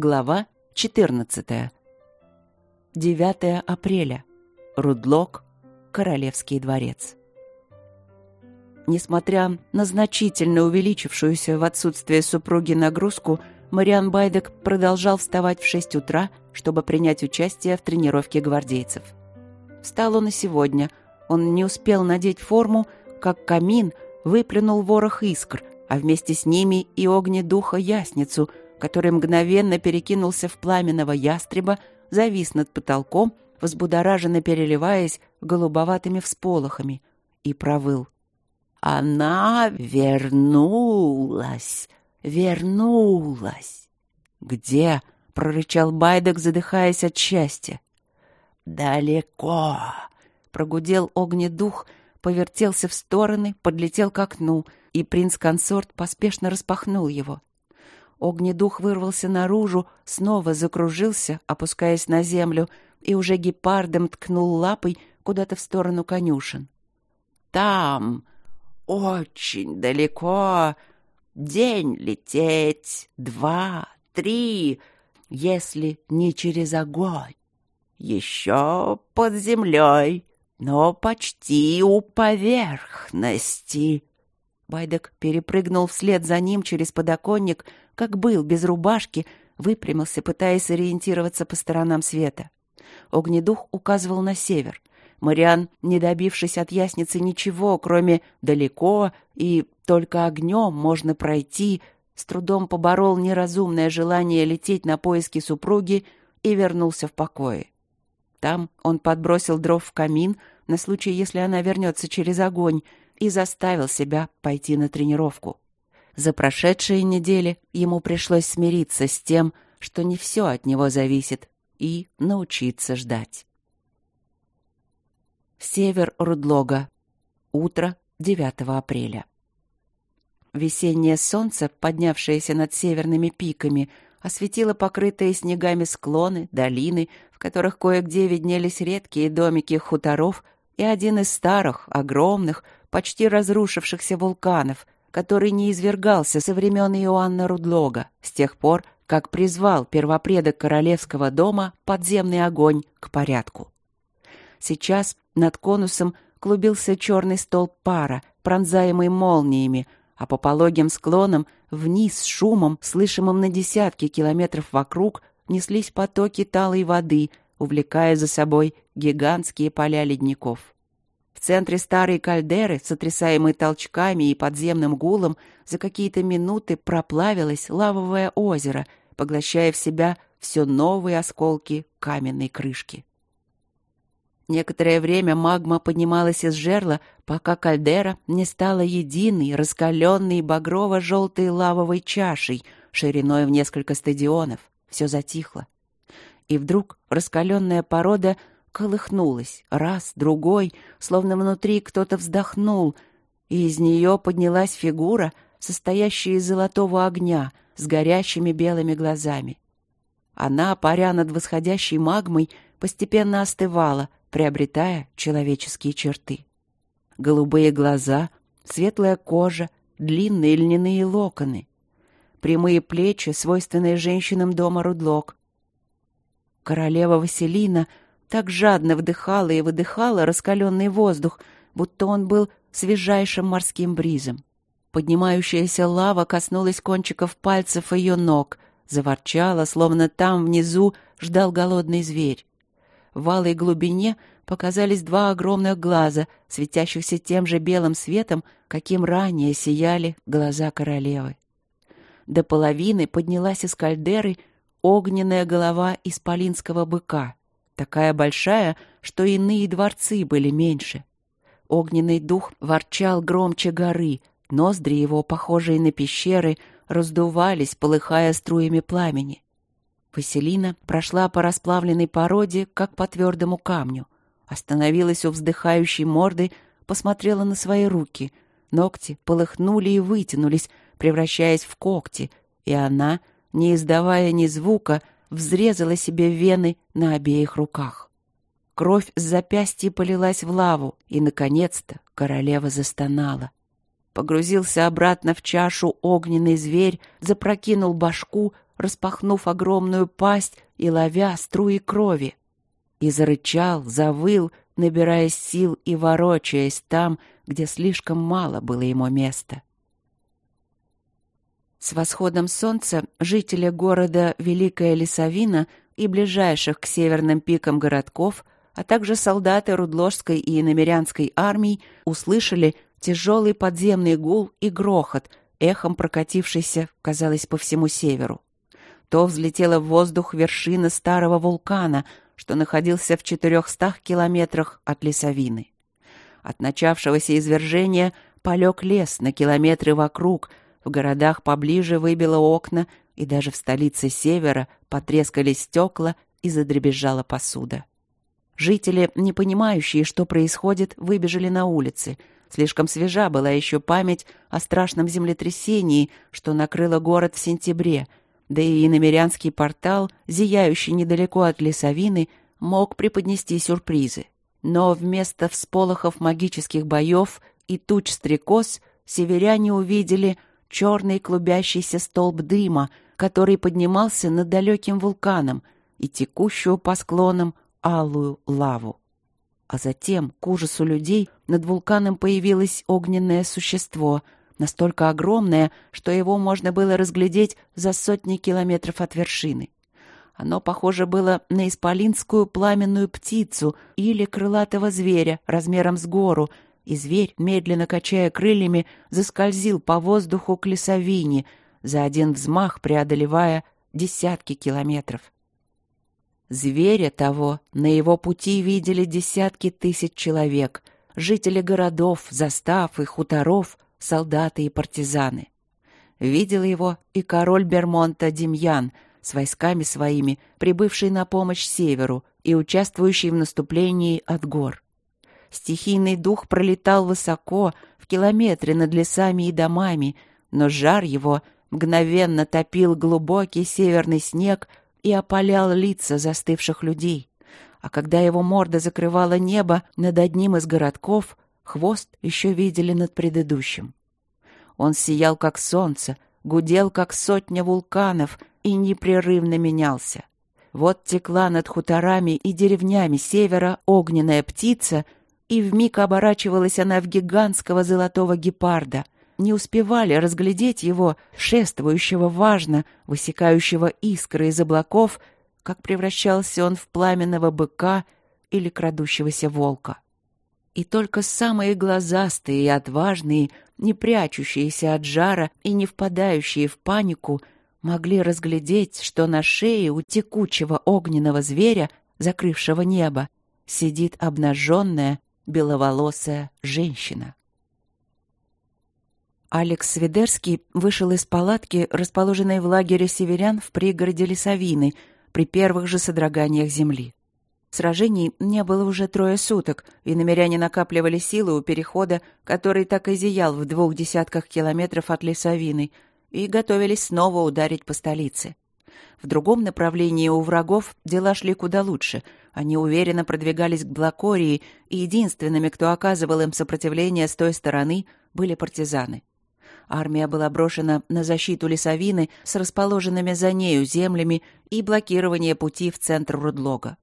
Глава 14. 9 апреля. Рудлок. Королевский дворец. Несмотря на значительно увеличившуюся в отсутствие супруги нагрузку, Мариан Байдек продолжал вставать в 6 утра, чтобы принять участие в тренировке гвардейцев. Встал он и сегодня. Он не успел надеть форму, как камин выплюнул ворох искр, а вместе с ними и огнедуха ясницу — который мгновенно перекинулся в пламенного ястреба, завис над потолком, возбудораженно переливаясь голубоватыми всполохами, и провыл. «Она вернулась! Вернулась!» «Где?» — прорычал Байдек, задыхаясь от счастья. «Далеко!» — прогудел огнедух, повертелся в стороны, подлетел к окну, и принц-консорт поспешно распахнул его. Огнедух вырвался наружу, снова закружился, опускаясь на землю, и уже гепардом ткнул лапой куда-то в сторону конюшен. «Там, очень далеко, день лететь, два, три, если не через огонь. Еще под землей, но почти у поверхности». Байдек перепрыгнул вслед за ним через подоконник, как был, без рубашки, выпрямился, пытаясь ориентироваться по сторонам света. Огнедух указывал на север. Мариан, не добившись от ясницы ничего, кроме «далеко» и «только огнем можно пройти», с трудом поборол неразумное желание лететь на поиски супруги и вернулся в покое. Там он подбросил дров в камин на случай, если она вернется через огонь, и заставил себя пойти на тренировку. За прошедшие недели ему пришлось смириться с тем, что не все от него зависит, и научиться ждать. Север Рудлога. Утро 9 апреля. Весеннее солнце, поднявшееся над северными пиками, осветило покрытые снегами склоны, долины, в которых кое-где виднелись редкие домики хуторов и один из старых, огромных, почти разрушившихся вулканов — который не извергался со времен Иоанна Рудлога, с тех пор, как призвал первопредок королевского дома подземный огонь к порядку. Сейчас над конусом клубился черный столб пара, пронзаемый молниями, а по пологим склонам вниз с шумом, слышимым на десятки километров вокруг, неслись потоки талой воды, увлекая за собой гигантские поля ледников. В центре старой кальдеры, сотрясаемой толчками и подземным гулом, за какие-то минуты проплавилось лавовое озеро, поглощая в себя все новые осколки каменной крышки. Некоторое время магма поднималась из жерла, пока кальдера не стала единой, раскаленной багрово-желтой лавовой чашей, шириной в несколько стадионов. Все затихло. И вдруг раскаленная порода колыхнулась, раз, другой, словно внутри кто-то вздохнул, и из нее поднялась фигура, состоящая из золотого огня, с горящими белыми глазами. Она, паря над восходящей магмой, постепенно остывала, приобретая человеческие черты. Голубые глаза, светлая кожа, длинные льняные локоны, прямые плечи, свойственные женщинам дома Рудлок. Королева Василина — так жадно вдыхала и выдыхала раскаленный воздух, будто он был свежайшим морским бризом. Поднимающаяся лава коснулась кончиков пальцев ее ног, заворчала, словно там внизу ждал голодный зверь. В алой глубине показались два огромных глаза, светящихся тем же белым светом, каким ранее сияли глаза королевы. До половины поднялась из кальдеры огненная голова исполинского быка такая большая, что иные дворцы были меньше. Огненный дух ворчал громче горы, ноздри его, похожие на пещеры, раздувались, полыхая струями пламени. Василина прошла по расплавленной породе, как по твердому камню. Остановилась у вздыхающей морды, посмотрела на свои руки. Ногти полыхнули и вытянулись, превращаясь в когти, и она, не издавая ни звука, взрезала себе вены на обеих руках. Кровь с запястья полилась в лаву, и, наконец-то, королева застонала. Погрузился обратно в чашу огненный зверь, запрокинул башку, распахнув огромную пасть и ловя струи крови. И зарычал, завыл, набирая сил и ворочаясь там, где слишком мало было ему места. С восходом солнца жители города Великая Лесовина и ближайших к северным пикам городков, а также солдаты Рудложской и Иномерянской армий услышали тяжелый подземный гул и грохот, эхом прокатившийся, казалось, по всему северу. То взлетела в воздух вершина старого вулкана, что находился в четырехстах километрах от лесовины. От начавшегося извержения полег лес на километры вокруг, в городах поближе выбило окна, и даже в столице севера потрескались стекла и задребезжала посуда. Жители, не понимающие, что происходит, выбежали на улицы. Слишком свежа была еще память о страшном землетрясении, что накрыло город в сентябре, да и иномерянский портал, зияющий недалеко от лесовины, мог преподнести сюрпризы. Но вместо всполохов магических боев и туч стрекоз северяне увидели черный клубящийся столб дыма, который поднимался над далеким вулканом и текущую по склонам алую лаву. А затем, к ужасу людей, над вулканом появилось огненное существо, настолько огромное, что его можно было разглядеть за сотни километров от вершины. Оно похоже было на исполинскую пламенную птицу или крылатого зверя размером с гору, и зверь, медленно качая крыльями, заскользил по воздуху к лесовине, за один взмах преодолевая десятки километров. Зверя того на его пути видели десятки тысяч человек, жители городов, застав и хуторов, солдаты и партизаны. Видел его и король Бермонта Демьян с войсками своими, прибывший на помощь северу и участвующий в наступлении от гор. Стихийный дух пролетал высоко, в километре над лесами и домами, но жар его мгновенно топил глубокий северный снег и опалял лица застывших людей. А когда его морда закрывала небо над одним из городков, хвост еще видели над предыдущим. Он сиял, как солнце, гудел, как сотня вулканов, и непрерывно менялся. Вот текла над хуторами и деревнями севера огненная птица, и вмиг оборачивалась она в гигантского золотого гепарда. Не успевали разглядеть его, шествующего важно, высекающего искры из облаков, как превращался он в пламенного быка или крадущегося волка. И только самые глазастые и отважные, не прячущиеся от жара и не впадающие в панику, могли разглядеть, что на шее у текучего огненного зверя, закрывшего небо, сидит обнаженная беловолосая женщина. Алекс Свидерский вышел из палатки, расположенной в лагере северян в пригороде Лесовины, при первых же содроганиях земли. Сражений не было уже трое суток, и намеряне накапливали силы у перехода, который так и зиял в двух десятках километров от Лесовины, и готовились снова ударить по столице. В другом направлении у врагов дела шли куда лучше. Они уверенно продвигались к Блакории, и единственными, кто оказывал им сопротивление с той стороны, были партизаны. Армия была брошена на защиту лесовины с расположенными за нею землями и блокирование пути в центр Рудлога.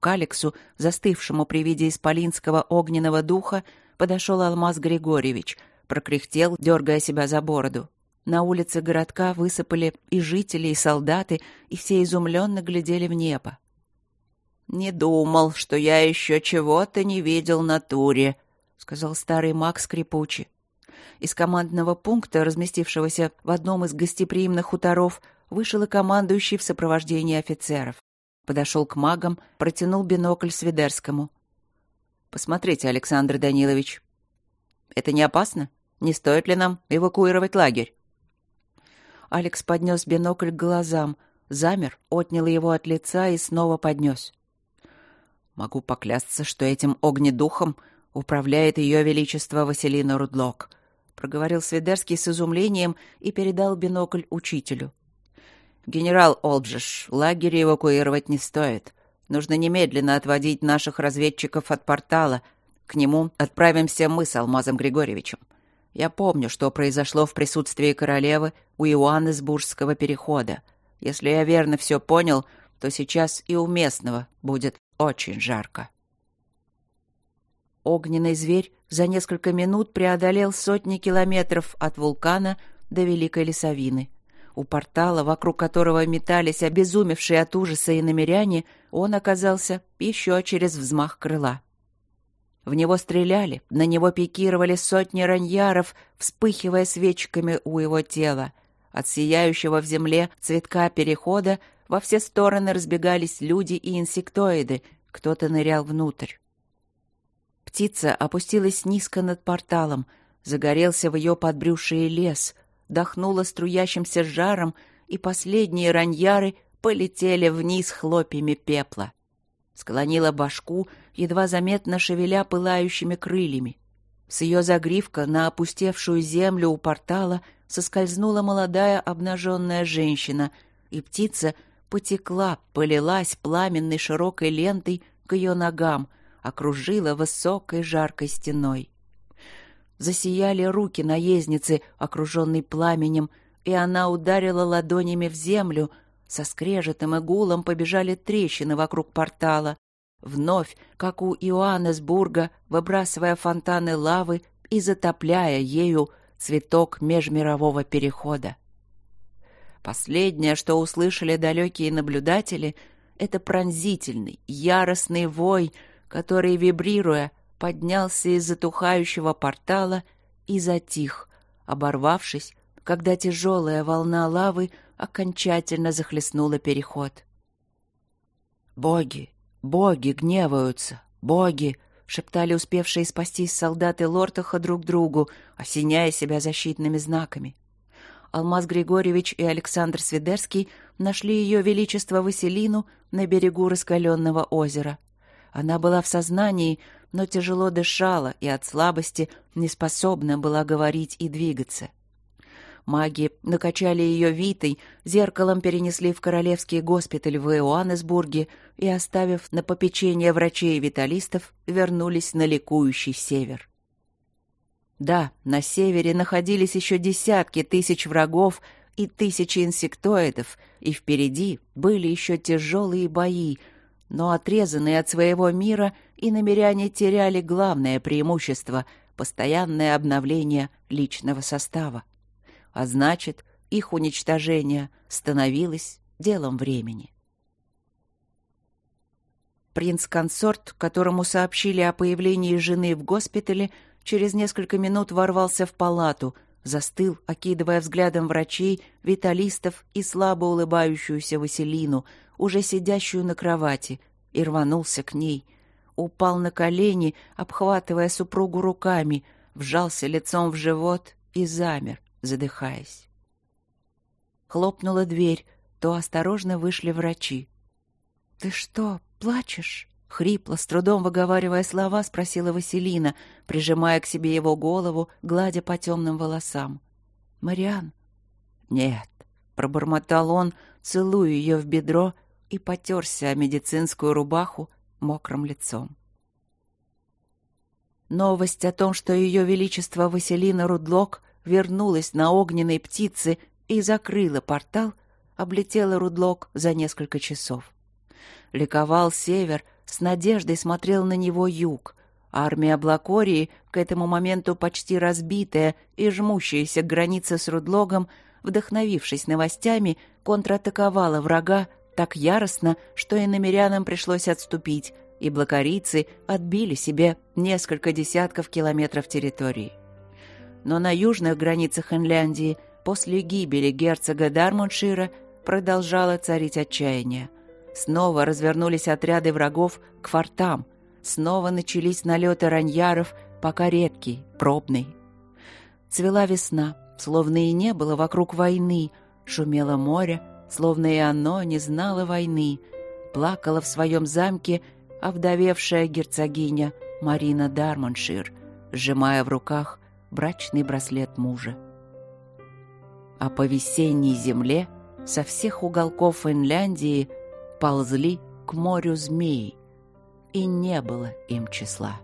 К Алексу, застывшему при виде исполинского огненного духа, подошел Алмаз Григорьевич, прокряхтел, дергая себя за бороду. На улице городка высыпали и жители, и солдаты, и все изумленно глядели в небо. «Не думал, что я еще чего-то не видел на туре», — сказал старый маг скрипучий. Из командного пункта, разместившегося в одном из гостеприимных хуторов, вышел и командующий в сопровождении офицеров. Подошел к магам, протянул бинокль Свидерскому. «Посмотрите, Александр Данилович. Это не опасно? Не стоит ли нам эвакуировать лагерь?» Алекс поднес бинокль к глазам, замер, отнял его от лица и снова поднес. «Могу поклясться, что этим огнедухом управляет ее величество Василина Рудлок», проговорил Свидерский с изумлением и передал бинокль учителю. «Генерал Олбжиш, лагерь эвакуировать не стоит. Нужно немедленно отводить наших разведчиков от портала. К нему отправимся мы с Алмазом Григорьевичем. Я помню, что произошло в присутствии королевы у Иоаннесбургского перехода. Если я верно все понял, то сейчас и у местного будет очень жарко. Огненный зверь за несколько минут преодолел сотни километров от вулкана до Великой Лесовины. У портала, вокруг которого метались обезумевшие от ужаса и намеряне, он оказался еще через взмах крыла. В него стреляли, на него пикировали сотни раньяров, вспыхивая свечками у его тела. От сияющего в земле цветка перехода во все стороны разбегались люди и инсектоиды, кто-то нырял внутрь. Птица опустилась низко над порталом, загорелся в ее подбрюшие лес, дохнула струящимся жаром, и последние раньяры полетели вниз хлопьями пепла. Склонила башку, едва заметно шевеля пылающими крыльями. С ее загривка на опустевшую землю у портала соскользнула молодая обнаженная женщина, и птица потекла, полилась пламенной широкой лентой к ее ногам, окружила высокой жаркой стеной. Засияли руки наездницы, окруженной пламенем, и она ударила ладонями в землю. Со скрежетом и гулом побежали трещины вокруг портала. Вновь, как у Иоаннесбурга, выбрасывая фонтаны лавы и затопляя ею цветок межмирового перехода. Последнее, что услышали далекие наблюдатели, это пронзительный, яростный вой, который, вибрируя, поднялся из затухающего портала и затих, оборвавшись, когда тяжелая волна лавы окончательно захлестнула переход. «Боги! Боги гневаются! Боги!» — шептали успевшие спастись солдаты Лортаха друг другу, осеняя себя защитными знаками. Алмаз Григорьевич и Александр Свидерский нашли ее величество Василину на берегу раскаленного озера. Она была в сознании, но тяжело дышала и от слабости не способна была говорить и двигаться. Маги накачали ее витой, зеркалом перенесли в королевский госпиталь в Иоаннесбурге и, оставив на попечение врачей и виталистов, вернулись на ликующий север. Да, на севере находились еще десятки тысяч врагов и тысячи инсектоидов, и впереди были еще тяжелые бои — но отрезанные от своего мира и намеряне теряли главное преимущество — постоянное обновление личного состава. А значит, их уничтожение становилось делом времени. Принц-консорт, которому сообщили о появлении жены в госпитале, через несколько минут ворвался в палату, застыл, окидывая взглядом врачей, виталистов и слабо улыбающуюся Василину, уже сидящую на кровати, и рванулся к ней. Упал на колени, обхватывая супругу руками, вжался лицом в живот и замер, задыхаясь. Хлопнула дверь, то осторожно вышли врачи. «Ты что, плачешь?» Хрипло, с трудом выговаривая слова, спросила Василина, прижимая к себе его голову, гладя по темным волосам. «Мариан?» «Нет», — пробормотал он, целуя ее в бедро и потерся о медицинскую рубаху мокрым лицом. Новость о том, что ее величество Василина Рудлок вернулась на огненной птице и закрыла портал, облетела Рудлок за несколько часов. Ликовал север, с надеждой смотрел на него юг. Армия Блакории, к этому моменту почти разбитая и жмущаяся к границе с Рудлогом, вдохновившись новостями, контратаковала врага так яростно, что и намерянам пришлось отступить, и блокарийцы отбили себе несколько десятков километров территории. Но на южных границах Финляндии после гибели герцога Дармуншира продолжало царить отчаяние. Снова развернулись отряды врагов к фортам, снова начались налеты раньяров, пока редкий, пробный. Цвела весна, словно и не было вокруг войны, шумело море, словно и оно не знало войны, плакала в своем замке овдовевшая герцогиня Марина Дармоншир, сжимая в руках брачный браслет мужа. А по весенней земле со всех уголков Финляндии ползли к морю змеи, и не было им числа.